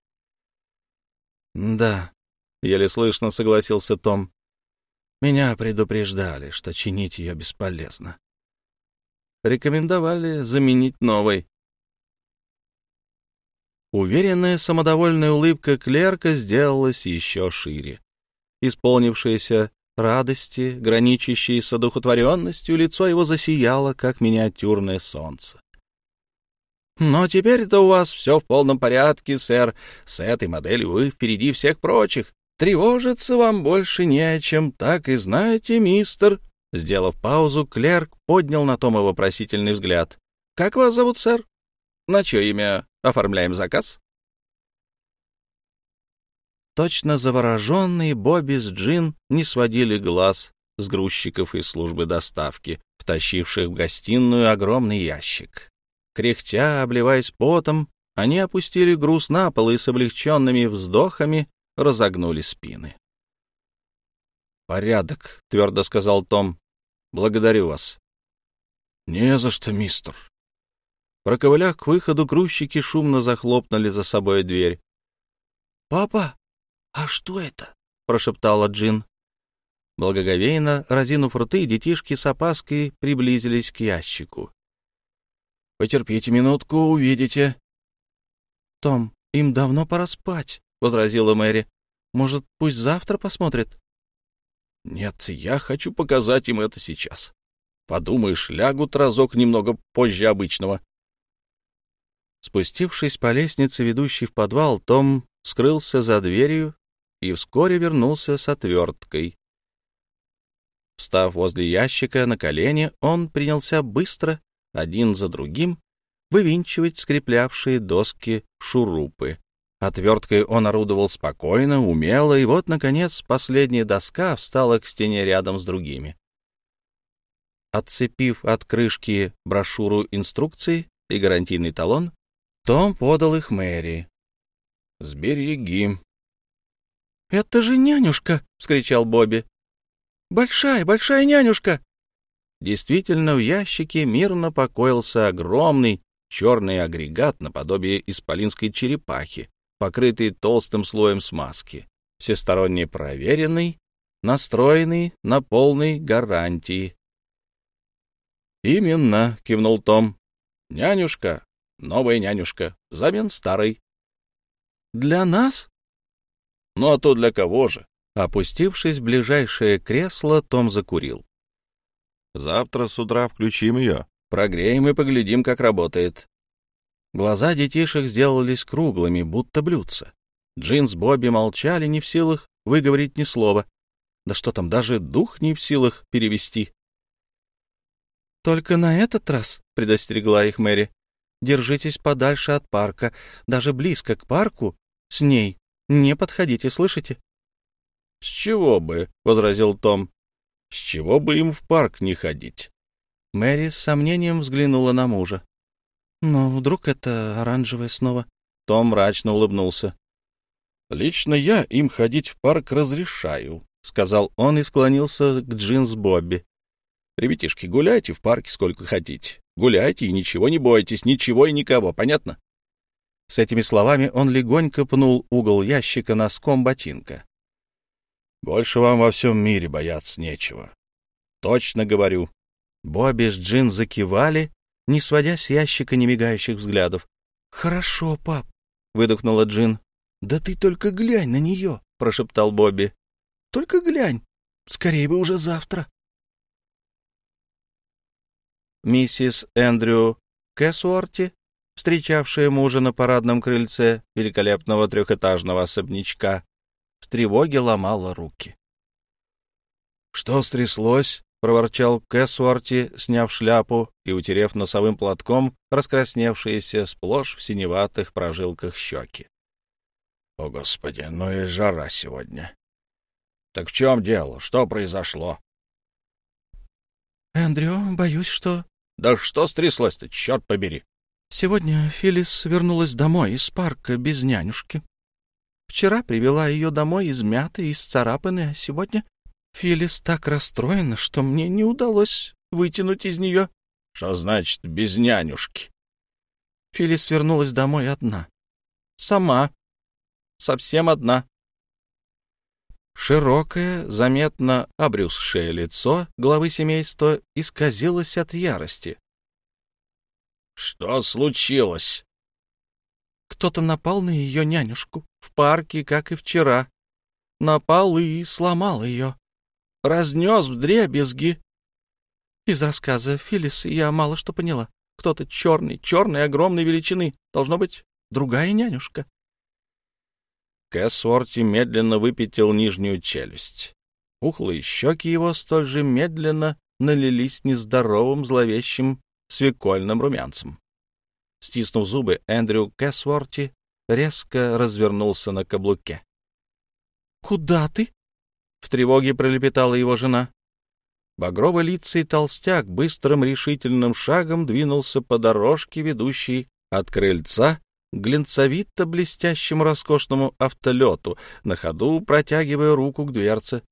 [SPEAKER 1] Да, — еле слышно согласился Том. — Меня предупреждали, что чинить ее бесполезно. Рекомендовали заменить новой. Уверенная самодовольная улыбка клерка сделалась еще шире. Исполнившаяся радости, граничащей с одухотворенностью, лицо его засияло, как миниатюрное солнце. «Но теперь-то у вас все в полном порядке, сэр. С этой моделью вы впереди всех прочих. Тревожиться вам больше не о чем, так и знаете, мистер». Сделав паузу, клерк поднял на Тома вопросительный взгляд. «Как вас зовут, сэр? На чье имя оформляем заказ?» Точно завороженные Бобби с Джин не сводили глаз с грузчиков из службы доставки, втащивших в гостиную огромный ящик. Кряхтя, обливаясь потом, они опустили груз на пол и с облегченными вздохами разогнули спины. «Порядок», — твердо сказал Том. «Благодарю вас». «Не за что, мистер». Проковыляв к выходу, грузчики шумно захлопнули за собой дверь. «Папа!» «А что это?» — прошептала Джин. Благоговейно, разинув рты, детишки с опаской приблизились к ящику. «Потерпите минутку, увидите». «Том, им давно пора спать», — возразила Мэри. «Может, пусть завтра посмотрят?» «Нет, я хочу показать им это сейчас. Подумаешь, лягут разок немного позже обычного». Спустившись по лестнице, ведущей в подвал, Том скрылся за дверью и вскоре вернулся с отверткой. Встав возле ящика на колени, он принялся быстро, один за другим, вывинчивать скреплявшие доски шурупы. Отверткой он орудовал спокойно, умело, и вот, наконец, последняя доска встала к стене рядом с другими. Отцепив от крышки брошюру инструкций и гарантийный талон, том подал их Мэри. «Сбереги», «Это же нянюшка!» — вскричал Бобби. «Большая, большая нянюшка!» Действительно, в ящике мирно покоился огромный черный агрегат наподобие исполинской черепахи, покрытый толстым слоем смазки, всесторонне проверенный, настроенный на полной гарантии. «Именно», — кивнул Том. «Нянюшка, новая нянюшка, взамен старой». «Для нас?» Ну а то для кого же? Опустившись в ближайшее кресло, Том закурил. Завтра с утра включим ее. Прогреем и поглядим, как работает. Глаза детишек сделались круглыми, будто блюдца. Джин с Бобби молчали, не в силах выговорить ни слова. Да что там, даже дух не в силах перевести. «Только на этот раз», — предостерегла их Мэри, — «держитесь подальше от парка, даже близко к парку, с ней не подходите, слышите? — С чего бы, — возразил Том, — с чего бы им в парк не ходить? Мэри с сомнением взглянула на мужа. — Но вдруг это оранжевое снова? Том мрачно улыбнулся. — Лично я им ходить в парк разрешаю, — сказал он и склонился к Джинс Бобби. — Ребятишки, гуляйте в парке сколько хотите. Гуляйте и ничего не бойтесь, ничего и никого, понятно? С этими словами он легонько пнул угол ящика носком ботинка. «Больше вам во всем мире бояться нечего. Точно говорю». Бобби с Джин закивали, не сводя с ящика немигающих взглядов. «Хорошо, пап», — выдохнула Джин. «Да ты только глянь на нее», — прошептал Бобби. «Только глянь. Скорее бы уже завтра». Миссис Эндрю Кэсуарти встречавшая мужа на парадном крыльце великолепного трехэтажного особнячка, тревоге ломала руки.
[SPEAKER 2] — Что стряслось? — проворчал Кэссуарти, сняв шляпу и утерев носовым платком раскрасневшиеся сплошь в синеватых прожилках щеки. — О, Господи, ну и жара сегодня! — Так в чем дело? Что произошло?
[SPEAKER 3] — Эндрю, боюсь, что...
[SPEAKER 2] — Да что стряслось-то, черт побери!
[SPEAKER 3] Сегодня Филлис вернулась домой из парка без нянюшки. Вчера привела ее домой измятой и исцарапанной, а сегодня Филлис так расстроена, что мне не удалось вытянуть из нее...
[SPEAKER 2] — Что значит «без нянюшки»?
[SPEAKER 3] Филлис вернулась домой одна. Сама. Совсем одна.
[SPEAKER 1] Широкое, заметно обрюзшее лицо главы семейства исказилось от ярости.
[SPEAKER 2] — Что случилось?
[SPEAKER 3] Кто-то напал на ее нянюшку в парке, как и вчера. Напал и сломал ее разнес в дребезги. Из рассказа Филлис я мало что поняла. Кто-то черный, черной, огромной величины. Должно быть, другая нянюшка.
[SPEAKER 1] Кэссворти медленно выпятил нижнюю челюсть. Ухлые щеки его столь же медленно налились нездоровым, зловещим свекольным румянцем. Стиснув зубы, Эндрю Кэссворти резко развернулся на каблуке.
[SPEAKER 3] — Куда ты?
[SPEAKER 1] В тревоге пролепетала его жена. Багрово-лицый толстяк быстрым решительным шагом двинулся по дорожке, ведущей от крыльца к глинцевито-блестящему роскошному автолету, на ходу протягивая руку к дверце.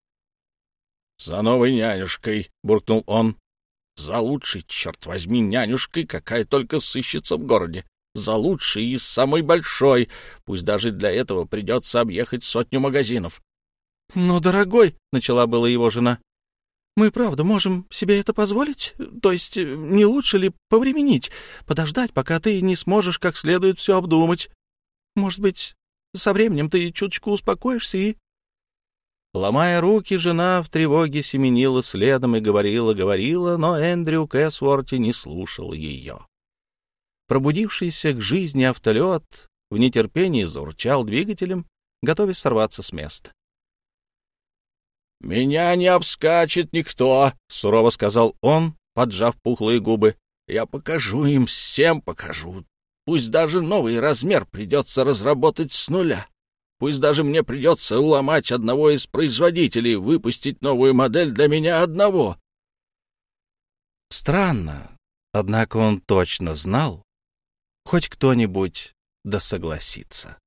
[SPEAKER 2] — За новой нянюшкой! — буркнул он. — За лучшей, черт возьми, нянюшкой, какая только сыщется в городе. За лучшей и самой большой. Пусть даже для этого придется объехать сотню магазинов.
[SPEAKER 3] «Но, дорогой», — начала была его жена, — «мы, правда, можем себе это позволить? То есть не лучше ли повременить, подождать, пока ты не сможешь как следует все обдумать? Может быть, со временем ты чуточку успокоишься и...»
[SPEAKER 1] Ломая руки, жена в тревоге семенила следом и говорила, говорила, но Эндрю Кэсворти не слушал ее. Пробудившийся к жизни автолет в нетерпении заурчал двигателем, готовясь сорваться с места.
[SPEAKER 2] — Меня не обскачет никто, — сурово сказал он, поджав пухлые губы. — Я покажу им, всем покажу. Пусть даже новый размер придется разработать с нуля. Пусть даже мне придется уломать одного из производителей, выпустить новую модель для меня одного.
[SPEAKER 1] Странно, однако он точно знал, хоть кто-нибудь да согласится.